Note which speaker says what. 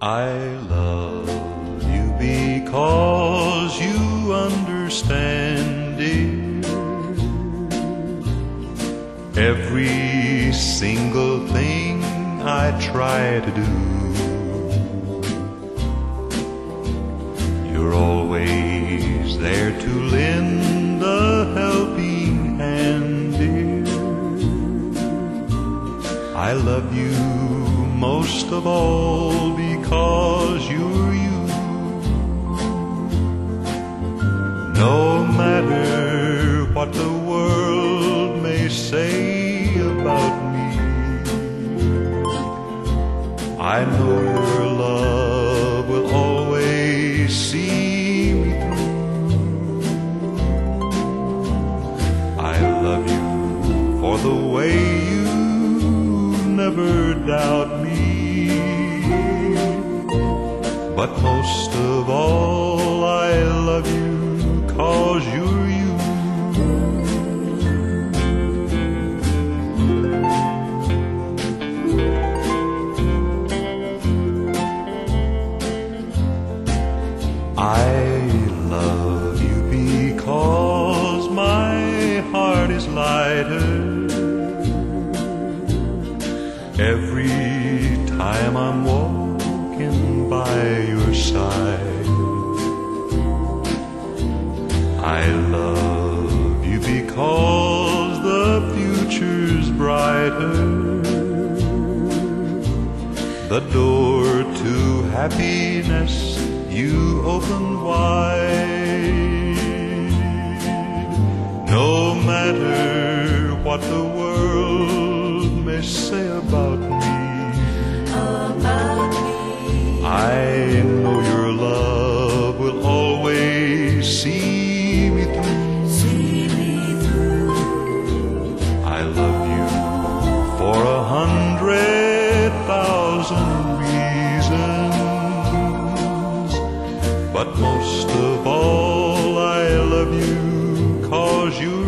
Speaker 1: I love you because you understand, dear. Every single thing I try to do. You're always there to lend a helping hand, dear. I love you most of all because you're you. No matter what the world may say about me, I know your love will always see me through. I love you for the way you never doubt me. But most of all, I love you cause you're you. I love you because my heart is lighter every time I'm walking by your side. I love you because the future's brighter. The door to happiness you open wide. No matter what the world may say about me, But
Speaker 2: most of all,
Speaker 1: I love you cause you